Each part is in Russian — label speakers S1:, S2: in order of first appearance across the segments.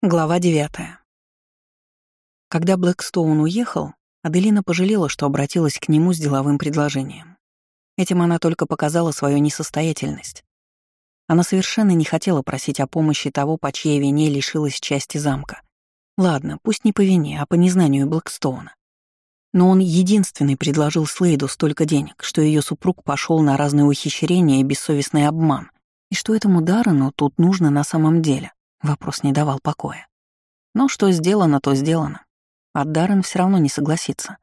S1: Глава девятая. Когда Блэкстоун уехал, Аделина пожалела, что обратилась к нему с деловым предложением. Этим она только показала свою несостоятельность. Она совершенно не хотела просить о помощи того, по чьей вине лишилась части замка. Ладно, пусть не по вине, а по незнанию Блэкстоуна. Но он единственный предложил Слейду столько денег, что ее супруг пошел на разные ухищрения и бессовестный обман, и что этому Даррену тут нужно на самом деле. Вопрос не давал покоя. Но что сделано, то сделано. А Даррен все равно не согласится.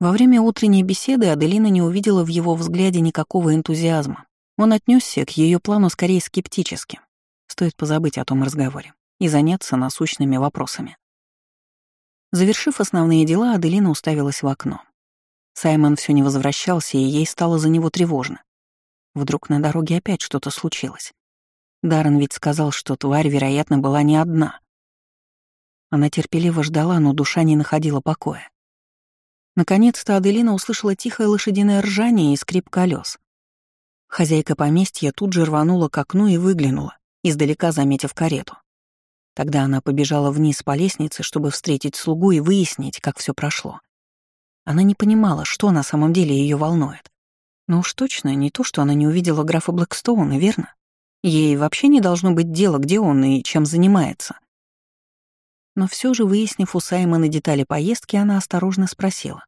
S1: Во время утренней беседы Аделина не увидела в его взгляде никакого энтузиазма. Он отнесся к ее плану скорее скептически. Стоит позабыть о том разговоре и заняться насущными вопросами. Завершив основные дела, Аделина уставилась в окно. Саймон все не возвращался, и ей стало за него тревожно. Вдруг на дороге опять что-то случилось. Даррен ведь сказал, что тварь, вероятно, была не одна. Она терпеливо ждала, но душа не находила покоя. Наконец-то Аделина услышала тихое лошадиное ржание и скрип колес. Хозяйка поместья тут же рванула к окну и выглянула, издалека заметив карету. Тогда она побежала вниз по лестнице, чтобы встретить слугу и выяснить, как все прошло. Она не понимала, что на самом деле ее волнует. Но уж точно не то, что она не увидела графа Блэкстоуна, верно? Ей вообще не должно быть дела, где он и чем занимается. Но все же, выяснив у Саймона детали поездки, она осторожно спросила.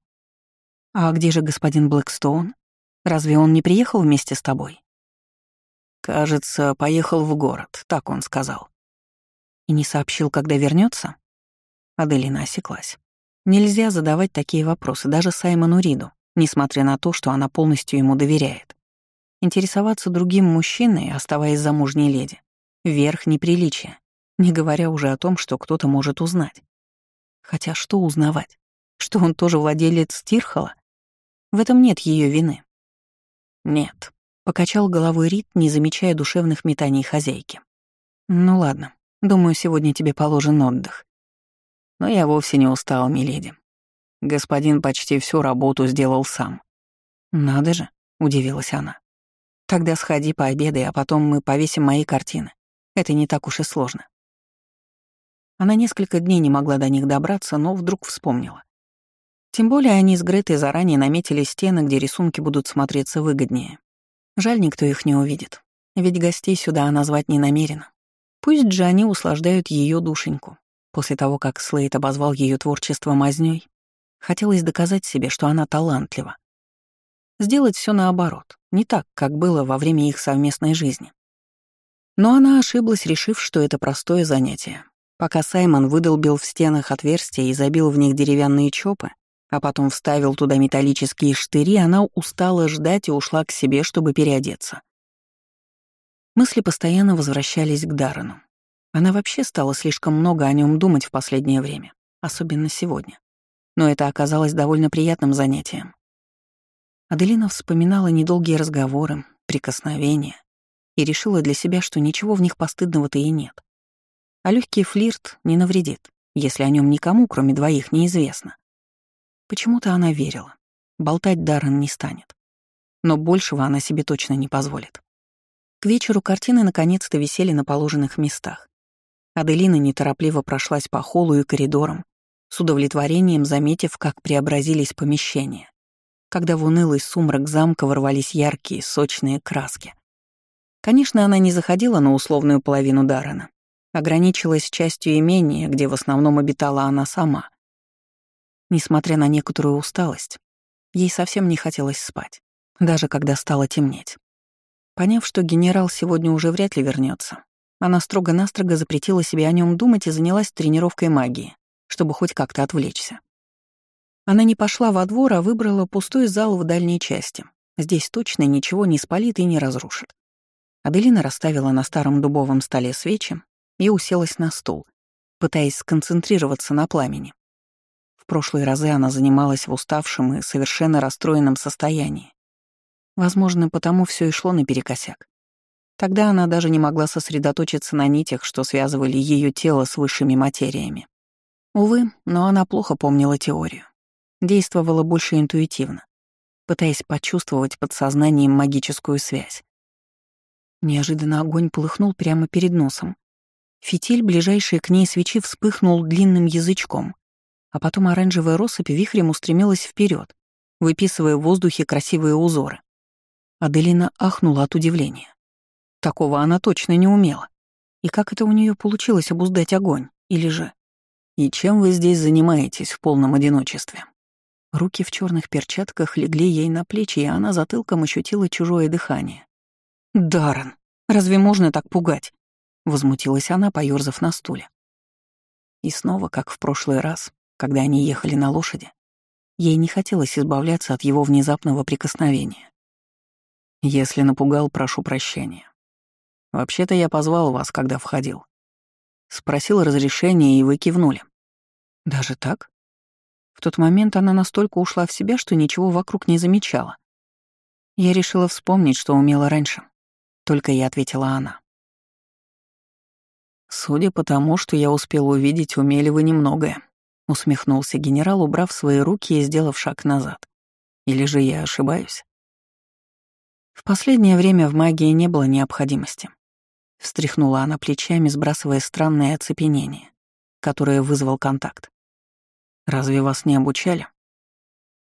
S1: «А где же господин Блэкстоун? Разве он не приехал вместе с тобой?» «Кажется, поехал в город», — так он сказал. «И не сообщил, когда вернется? Аделина осеклась. Нельзя задавать такие вопросы даже Саймону Риду, несмотря на то, что она полностью ему доверяет. Интересоваться другим мужчиной, оставаясь замужней леди, верх неприличия, не говоря уже о том, что кто-то может узнать. Хотя что узнавать? Что он тоже владелец Тирхола? В этом нет ее вины. Нет, покачал головой Рит, не замечая душевных метаний хозяйки. Ну ладно, думаю, сегодня тебе положен отдых. Но я вовсе не устал, миледи. Господин почти всю работу сделал сам. Надо же, удивилась она. Тогда сходи пообедай, а потом мы повесим мои картины. Это не так уж и сложно. Она несколько дней не могла до них добраться, но вдруг вспомнила. Тем более они с Гретой заранее наметили стены, где рисунки будут смотреться выгоднее. Жаль, никто их не увидит. Ведь гостей сюда она звать не намерена. Пусть же они услаждают ее душеньку. После того, как Слейд обозвал ее творчество мазнёй, хотелось доказать себе, что она талантлива. Сделать все наоборот, не так, как было во время их совместной жизни. Но она ошиблась, решив, что это простое занятие. Пока Саймон выдолбил в стенах отверстия и забил в них деревянные чопы, а потом вставил туда металлические штыри, она устала ждать и ушла к себе, чтобы переодеться. Мысли постоянно возвращались к Даррену. Она вообще стала слишком много о нем думать в последнее время, особенно сегодня. Но это оказалось довольно приятным занятием. Аделина вспоминала недолгие разговоры, прикосновения и решила для себя, что ничего в них постыдного-то и нет. А легкий флирт не навредит, если о нем никому, кроме двоих, неизвестно. Почему-то она верила. Болтать Даррен не станет. Но большего она себе точно не позволит. К вечеру картины наконец-то висели на положенных местах. Аделина неторопливо прошлась по холлу и коридорам, с удовлетворением заметив, как преобразились помещения когда в унылый сумрак замка ворвались яркие, сочные краски. Конечно, она не заходила на условную половину Даррена, ограничилась частью имения, где в основном обитала она сама. Несмотря на некоторую усталость, ей совсем не хотелось спать, даже когда стало темнеть. Поняв, что генерал сегодня уже вряд ли вернется, она строго-настрого запретила себе о нем думать и занялась тренировкой магии, чтобы хоть как-то отвлечься. Она не пошла во двор, а выбрала пустой зал в дальней части. Здесь точно ничего не спалит и не разрушит. Аделина расставила на старом дубовом столе свечи и уселась на стул, пытаясь сконцентрироваться на пламени. В прошлые разы она занималась в уставшем и совершенно расстроенном состоянии. Возможно, потому все и шло наперекосяк. Тогда она даже не могла сосредоточиться на нитях, что связывали ее тело с высшими материями. Увы, но она плохо помнила теорию. Действовала больше интуитивно, пытаясь почувствовать под сознанием магическую связь. Неожиданно огонь полыхнул прямо перед носом. Фитиль, ближайший к ней свечи, вспыхнул длинным язычком, а потом оранжевая россыпь вихрем устремилась вперед, выписывая в воздухе красивые узоры. Аделина ахнула от удивления. Такого она точно не умела. И как это у нее получилось обуздать огонь? Или же... «И чем вы здесь занимаетесь в полном одиночестве?» Руки в черных перчатках легли ей на плечи, и она затылком ощутила чужое дыхание. «Даррен, разве можно так пугать?» — возмутилась она, поёрзав на стуле. И снова, как в прошлый раз, когда они ехали на лошади, ей не хотелось избавляться от его внезапного прикосновения. «Если напугал, прошу прощения. Вообще-то я позвал вас, когда входил. Спросил разрешения, и вы кивнули. Даже так? В тот момент она настолько ушла в себя, что ничего вокруг не замечала. Я решила вспомнить, что умела раньше. Только я ответила она. «Судя по тому, что я успел увидеть, умели вы немногое», — усмехнулся генерал, убрав свои руки и сделав шаг назад. «Или же я ошибаюсь?» В последнее время в магии не было необходимости. Встряхнула она плечами, сбрасывая странное оцепенение, которое вызвал контакт. «Разве вас не обучали?»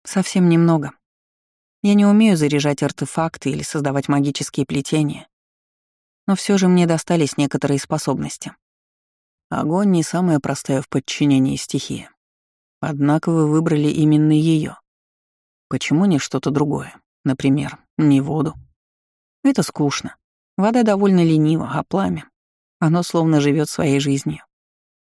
S1: «Совсем немного. Я не умею заряжать артефакты или создавать магические плетения. Но все же мне достались некоторые способности. Огонь не самая простая в подчинении стихия. Однако вы выбрали именно ее. Почему не что-то другое? Например, не воду? Это скучно. Вода довольно ленива, а пламя? Оно словно живет своей жизнью.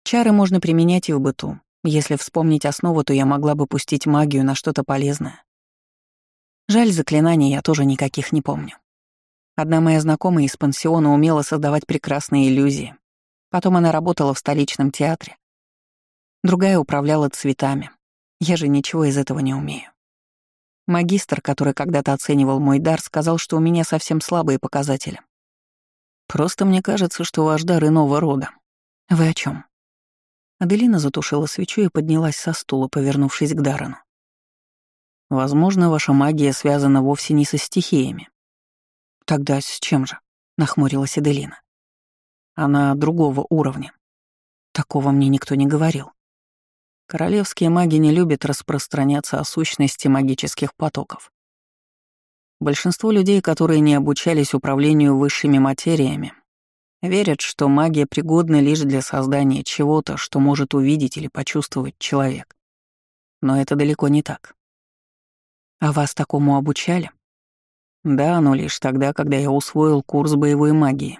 S1: Чары можно применять и в быту. Если вспомнить основу, то я могла бы пустить магию на что-то полезное. Жаль, заклинаний я тоже никаких не помню. Одна моя знакомая из пансиона умела создавать прекрасные иллюзии. Потом она работала в столичном театре. Другая управляла цветами. Я же ничего из этого не умею. Магистр, который когда-то оценивал мой дар, сказал, что у меня совсем слабые показатели. Просто мне кажется, что ваш дар иного рода. Вы о чем? Аделина затушила свечу и поднялась со стула, повернувшись к Дарану. Возможно, ваша магия связана вовсе не со стихиями. Тогда с чем же? Нахмурилась Аделина. Она другого уровня. Такого мне никто не говорил. Королевские маги не любят распространяться о сущности магических потоков. Большинство людей, которые не обучались управлению высшими материями, верят, что магия пригодна лишь для создания чего-то, что может увидеть или почувствовать человек. Но это далеко не так. А вас такому обучали? Да, но лишь тогда, когда я усвоил курс боевой магии.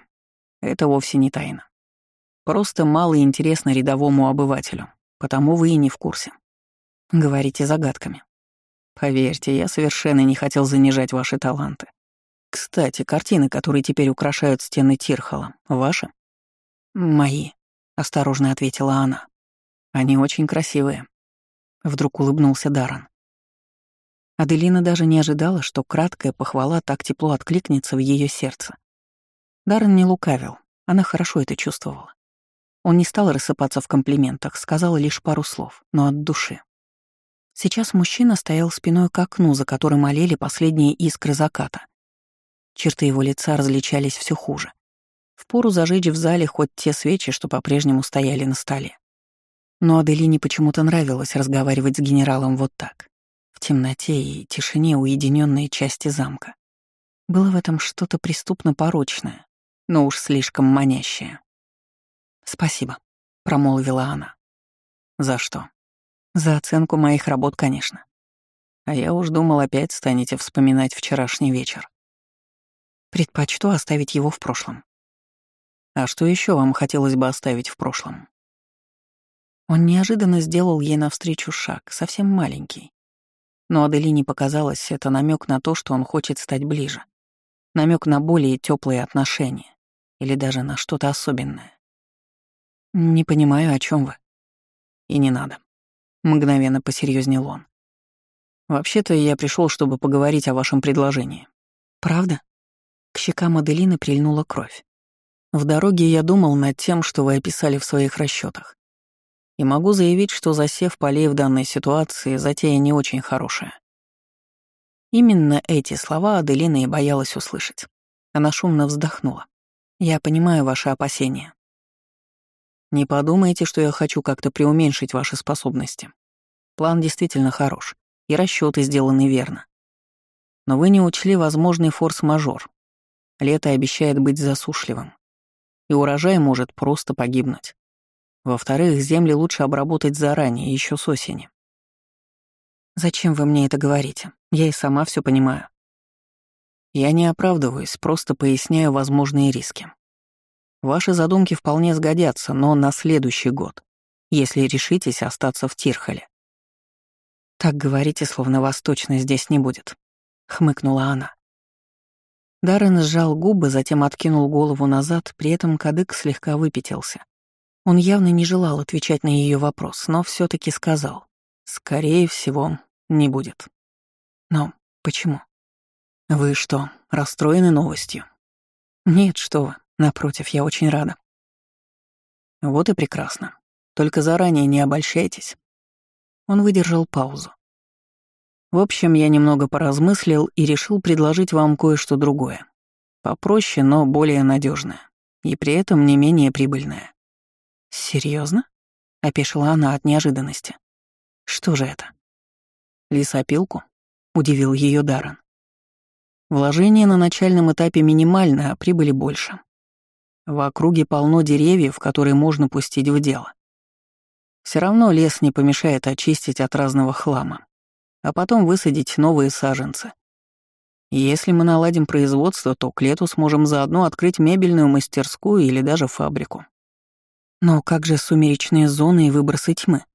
S1: Это вовсе не тайна. Просто мало интересно рядовому обывателю, потому вы и не в курсе. Говорите загадками. Поверьте, я совершенно не хотел занижать ваши таланты. Кстати, картины, которые теперь украшают стены Тирхола, ваши? Мои, осторожно ответила она. Они очень красивые. Вдруг улыбнулся Даран. Аделина даже не ожидала, что краткая похвала так тепло откликнется в ее сердце. Даррен не лукавил, она хорошо это чувствовала. Он не стал рассыпаться в комплиментах, сказал лишь пару слов, но от души. Сейчас мужчина стоял спиной к окну, за которым олели последние искры заката. Черты его лица различались все хуже. Впору зажечь в зале хоть те свечи, что по-прежнему стояли на столе. Но Аделине почему-то нравилось разговаривать с генералом вот так, в темноте и тишине уединенной части замка. Было в этом что-то преступно порочное, но уж слишком манящее. «Спасибо», — промолвила она. «За что?» За оценку моих работ, конечно. А я уж думал, опять станете вспоминать вчерашний вечер. Предпочту оставить его в прошлом. А что еще вам хотелось бы оставить в прошлом? Он неожиданно сделал ей навстречу шаг, совсем маленький. Но Аделине показалось, это намек на то, что он хочет стать ближе. намек на более теплые отношения. Или даже на что-то особенное. Не понимаю, о чем вы. И не надо. Мгновенно посерьезнел он. «Вообще-то я пришел, чтобы поговорить о вашем предложении». «Правда?» К щекам Аделины прильнула кровь. «В дороге я думал над тем, что вы описали в своих расчетах. И могу заявить, что засев полей в данной ситуации затея не очень хорошая». Именно эти слова Аделина и боялась услышать. Она шумно вздохнула. «Я понимаю ваши опасения. Не подумайте, что я хочу как-то преуменьшить ваши способности. План действительно хорош, и расчеты сделаны верно. Но вы не учли возможный форс-мажор. Лето обещает быть засушливым, и урожай может просто погибнуть. Во-вторых, земли лучше обработать заранее, еще с осени. Зачем вы мне это говорите? Я и сама все понимаю. Я не оправдываюсь, просто поясняю возможные риски. Ваши задумки вполне сгодятся, но на следующий год, если решитесь остаться в Тирхоле. Так говорите, словно вас точно здесь не будет, хмыкнула она. Даррен сжал губы, затем откинул голову назад, при этом кадык слегка выпятился. Он явно не желал отвечать на ее вопрос, но все таки сказал. «Скорее всего, не будет». «Но почему?» «Вы что, расстроены новостью?» «Нет, что вы. Напротив, я очень рада». «Вот и прекрасно. Только заранее не обольщайтесь». Он выдержал паузу. В общем, я немного поразмыслил и решил предложить вам кое-что другое. Попроще, но более надежное. И при этом не менее прибыльное. Серьезно? опешила она от неожиданности. Что же это? Лесопилку? удивил ее Даррен. Вложение на начальном этапе минимально, а прибыли больше. В округе полно деревьев, которые можно пустить в дело. Все равно лес не помешает очистить от разного хлама а потом высадить новые саженцы. если мы наладим производство, то к лету сможем заодно открыть мебельную мастерскую или даже фабрику. Но как же сумеречные зоны и выбросы тьмы?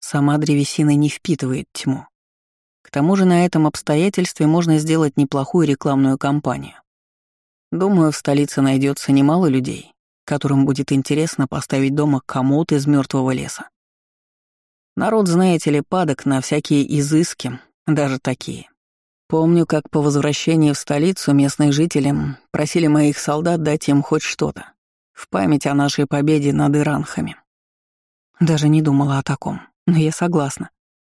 S1: Сама древесина не впитывает тьму. К тому же на этом обстоятельстве можно сделать неплохую рекламную кампанию. Думаю, в столице найдется немало людей, которым будет интересно поставить дома комод из мертвого леса. Народ, знаете ли, падок на всякие изыски, даже такие. Помню, как по возвращении в столицу местные жители просили моих солдат дать им хоть что-то, в память о нашей победе над иранхами. Даже не думала о таком, но я согласна.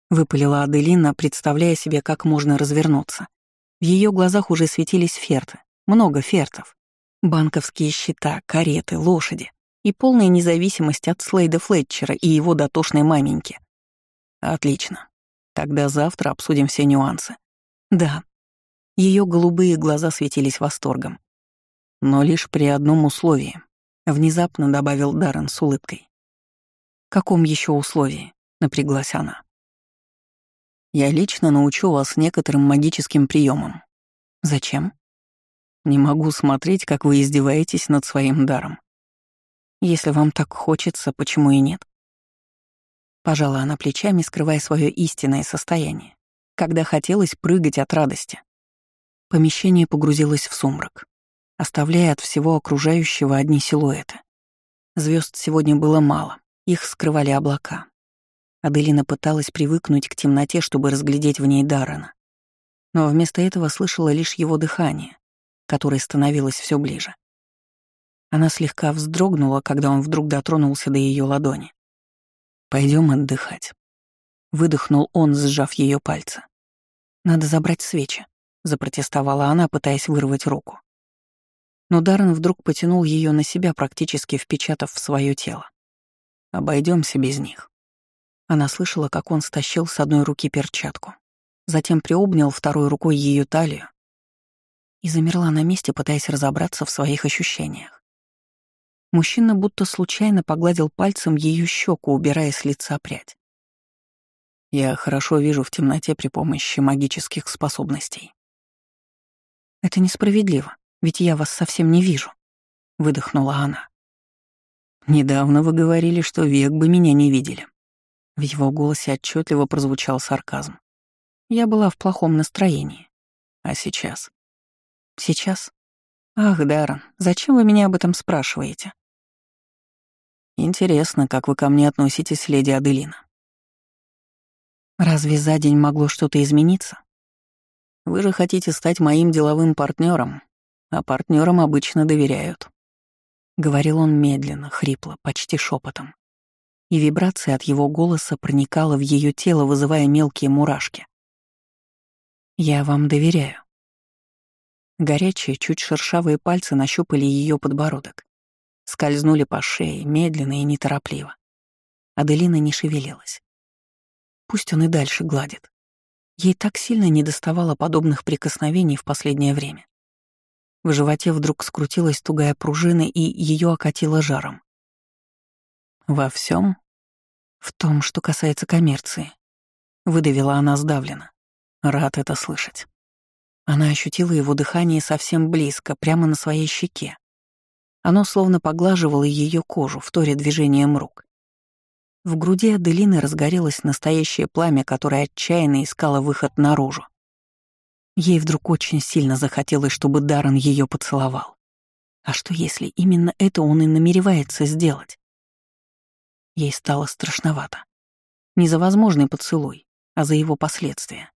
S1: Выпалила Аделина, представляя себе, как можно развернуться. В ее глазах уже светились ферты, много фертов. Банковские счета, кареты, лошади и полная независимость от Слейда Флетчера и его дотошной маменьки — Отлично. Тогда завтра обсудим все нюансы. Да. Ее голубые глаза светились восторгом. Но лишь при одном условии. Внезапно добавил Даррен с улыбкой. «Каком еще условии?» — напряглась она. «Я лично научу вас некоторым магическим приемам. Зачем?» «Не могу смотреть, как вы издеваетесь над своим даром. Если вам так хочется, почему и нет?» Пожала она плечами, скрывая свое истинное состояние, когда хотелось прыгать от радости. Помещение погрузилось в сумрак, оставляя от всего окружающего одни силуэты. Звезд сегодня было мало, их скрывали облака. Аделина пыталась привыкнуть к темноте, чтобы разглядеть в ней Даррена. Но вместо этого слышала лишь его дыхание, которое становилось все ближе. Она слегка вздрогнула, когда он вдруг дотронулся до ее ладони. Пойдем отдыхать. Выдохнул он, сжав ее пальцы. Надо забрать свечи, запротестовала она, пытаясь вырвать руку. Но Даррен вдруг потянул ее на себя, практически впечатав в свое тело. Обойдемся без них. Она слышала, как он стащил с одной руки перчатку, затем приобнял второй рукой ее талию и замерла на месте, пытаясь разобраться в своих ощущениях. Мужчина будто случайно погладил пальцем ее щеку, убирая с лица прядь. Я хорошо вижу в темноте при помощи магических способностей. Это несправедливо, ведь я вас совсем не вижу, выдохнула она. Недавно вы говорили, что век бы меня не видели. В его голосе отчетливо прозвучал сарказм. Я была в плохом настроении. А сейчас? Сейчас? Ах, Даррен, зачем вы меня об этом спрашиваете? Интересно, как вы ко мне относитесь, леди Аделина. Разве за день могло что-то измениться? Вы же хотите стать моим деловым партнером, а партнерам обычно доверяют. Говорил он медленно, хрипло, почти шепотом. И вибрация от его голоса проникала в ее тело, вызывая мелкие мурашки. «Я вам доверяю». Горячие, чуть шершавые пальцы нащупали ее подбородок скользнули по шее, медленно и неторопливо. Аделина не шевелилась. Пусть он и дальше гладит. Ей так сильно недоставало подобных прикосновений в последнее время. В животе вдруг скрутилась тугая пружина, и ее окатило жаром. Во всем, В том, что касается коммерции. Выдавила она сдавленно. Рад это слышать. Она ощутила его дыхание совсем близко, прямо на своей щеке. Оно словно поглаживало ее кожу, вторя движением рук. В груди Аделины разгорелось настоящее пламя, которое отчаянно искало выход наружу. Ей вдруг очень сильно захотелось, чтобы Даррен ее поцеловал. А что если именно это он и намеревается сделать? Ей стало страшновато. Не за возможный поцелуй, а за его последствия.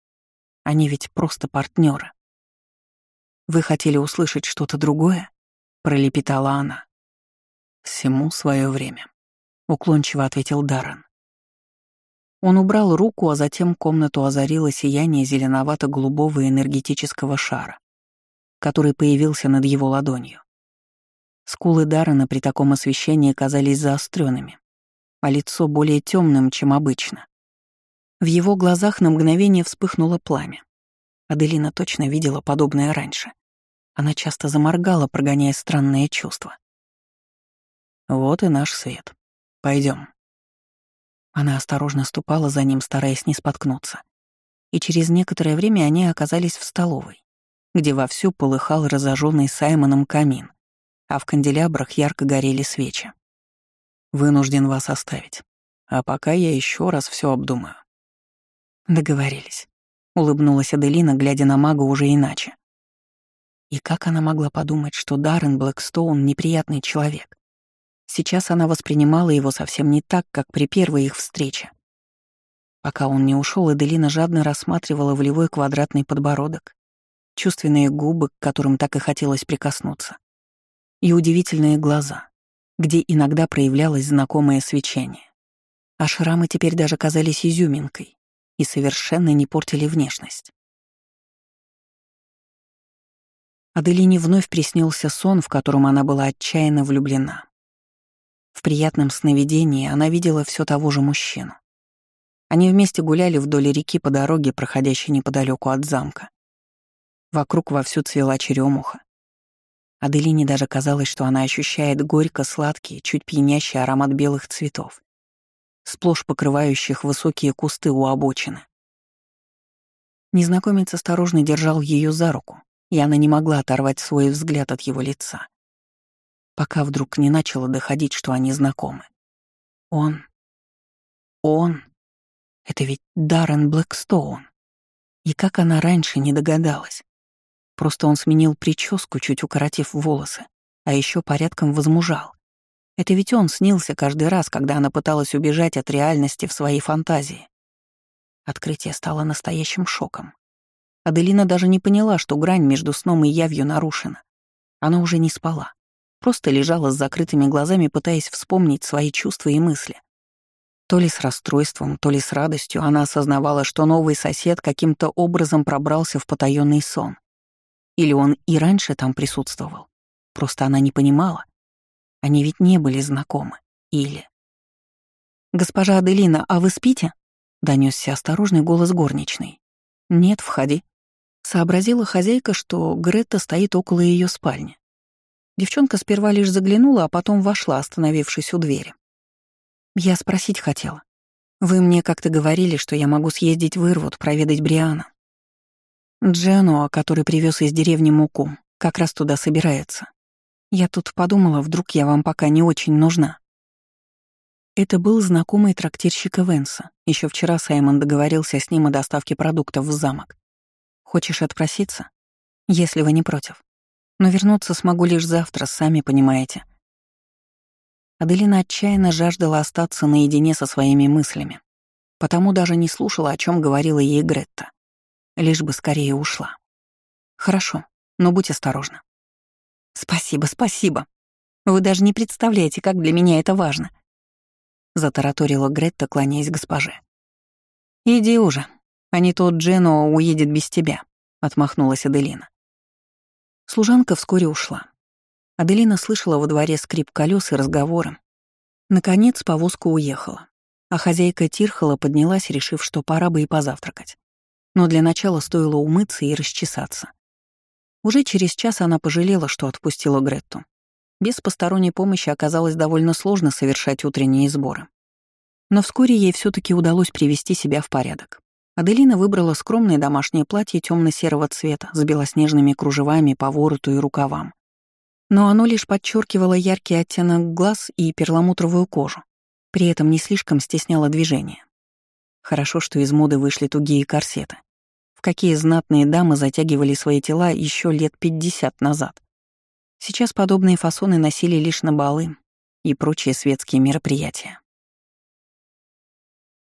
S1: Они ведь просто партнеры. «Вы хотели услышать что-то другое?» — пролепетала она. «Всему свое время», — уклончиво ответил Даррен. Он убрал руку, а затем комнату озарило сияние зеленовато-голубого энергетического шара, который появился над его ладонью. Скулы Даррена при таком освещении казались заостренными, а лицо более темным, чем обычно. В его глазах на мгновение вспыхнуло пламя. Аделина точно видела подобное раньше. Она часто заморгала, прогоняя странные чувства. «Вот и наш свет», Пойдем. Она осторожно ступала за ним, стараясь не споткнуться. И через некоторое время они оказались в столовой, где вовсю полыхал разожженный Саймоном камин, а в канделябрах ярко горели свечи. «Вынужден вас оставить. А пока я еще раз все обдумаю». Договорились. Улыбнулась Аделина, глядя на мага уже иначе. И как она могла подумать, что Даррен Блэкстоун — неприятный человек? Сейчас она воспринимала его совсем не так, как при первой их встрече. Пока он не ушел, Эделина жадно рассматривала волевой квадратный подбородок, чувственные губы, к которым так и хотелось прикоснуться, и удивительные глаза, где иногда проявлялось знакомое свечение. А шрамы теперь даже казались изюминкой и совершенно не портили внешность. Аделине вновь приснился сон, в котором она была отчаянно влюблена. В приятном сновидении она видела все того же мужчину. Они вместе гуляли вдоль реки по дороге, проходящей неподалеку от замка. Вокруг вовсю цвела черемуха. Аделине даже казалось, что она ощущает горько-сладкий, чуть пьянящий аромат белых цветов, сплошь покрывающих высокие кусты у обочины. Незнакомец осторожно держал ее за руку, и она не могла оторвать свой взгляд от его лица пока вдруг не начало доходить, что они знакомы. Он... Он... Это ведь Даррен Блэкстоун. И как она раньше не догадалась. Просто он сменил прическу, чуть укоротив волосы, а еще порядком возмужал. Это ведь он снился каждый раз, когда она пыталась убежать от реальности в своей фантазии. Открытие стало настоящим шоком. Аделина даже не поняла, что грань между сном и явью нарушена. Она уже не спала просто лежала с закрытыми глазами, пытаясь вспомнить свои чувства и мысли. То ли с расстройством, то ли с радостью она осознавала, что новый сосед каким-то образом пробрался в потаённый сон. Или он и раньше там присутствовал. Просто она не понимала. Они ведь не были знакомы. Или... «Госпожа Аделина, а вы спите?» — донесся осторожный голос горничной. «Нет, входи». Сообразила хозяйка, что Гретта стоит около ее спальни. Девчонка сперва лишь заглянула, а потом вошла, остановившись у двери. «Я спросить хотела. Вы мне как-то говорили, что я могу съездить в Ирвуд, проведать Бриана. Дженуа, который привез из деревни муку, как раз туда собирается. Я тут подумала, вдруг я вам пока не очень нужна». Это был знакомый трактирщик Эвенса. Еще вчера Саймон договорился с ним о доставке продуктов в замок. «Хочешь отпроситься? Если вы не против». Но вернуться смогу лишь завтра, сами понимаете. Аделина отчаянно жаждала остаться наедине со своими мыслями, потому даже не слушала, о чем говорила ей Гретта. Лишь бы скорее ушла. Хорошо, но будь осторожна. Спасибо, спасибо. Вы даже не представляете, как для меня это важно. Затараторила Гретта, кланяясь госпоже. «Иди уже, а не то Джено уедет без тебя», — отмахнулась Аделина. Служанка вскоре ушла. Аделина слышала во дворе скрип колес и разговоры. Наконец повозка уехала, а хозяйка Тирхола поднялась, решив, что пора бы и позавтракать. Но для начала стоило умыться и расчесаться. Уже через час она пожалела, что отпустила Гретту. Без посторонней помощи оказалось довольно сложно совершать утренние сборы. Но вскоре ей все таки удалось привести себя в порядок. Аделина выбрала скромное домашнее платье темно серого цвета с белоснежными кружевами по вороту и рукавам. Но оно лишь подчеркивало яркий оттенок глаз и перламутровую кожу, при этом не слишком стесняло движение. Хорошо, что из моды вышли тугие корсеты. В какие знатные дамы затягивали свои тела еще лет 50 назад. Сейчас подобные фасоны носили лишь на балы и прочие светские мероприятия.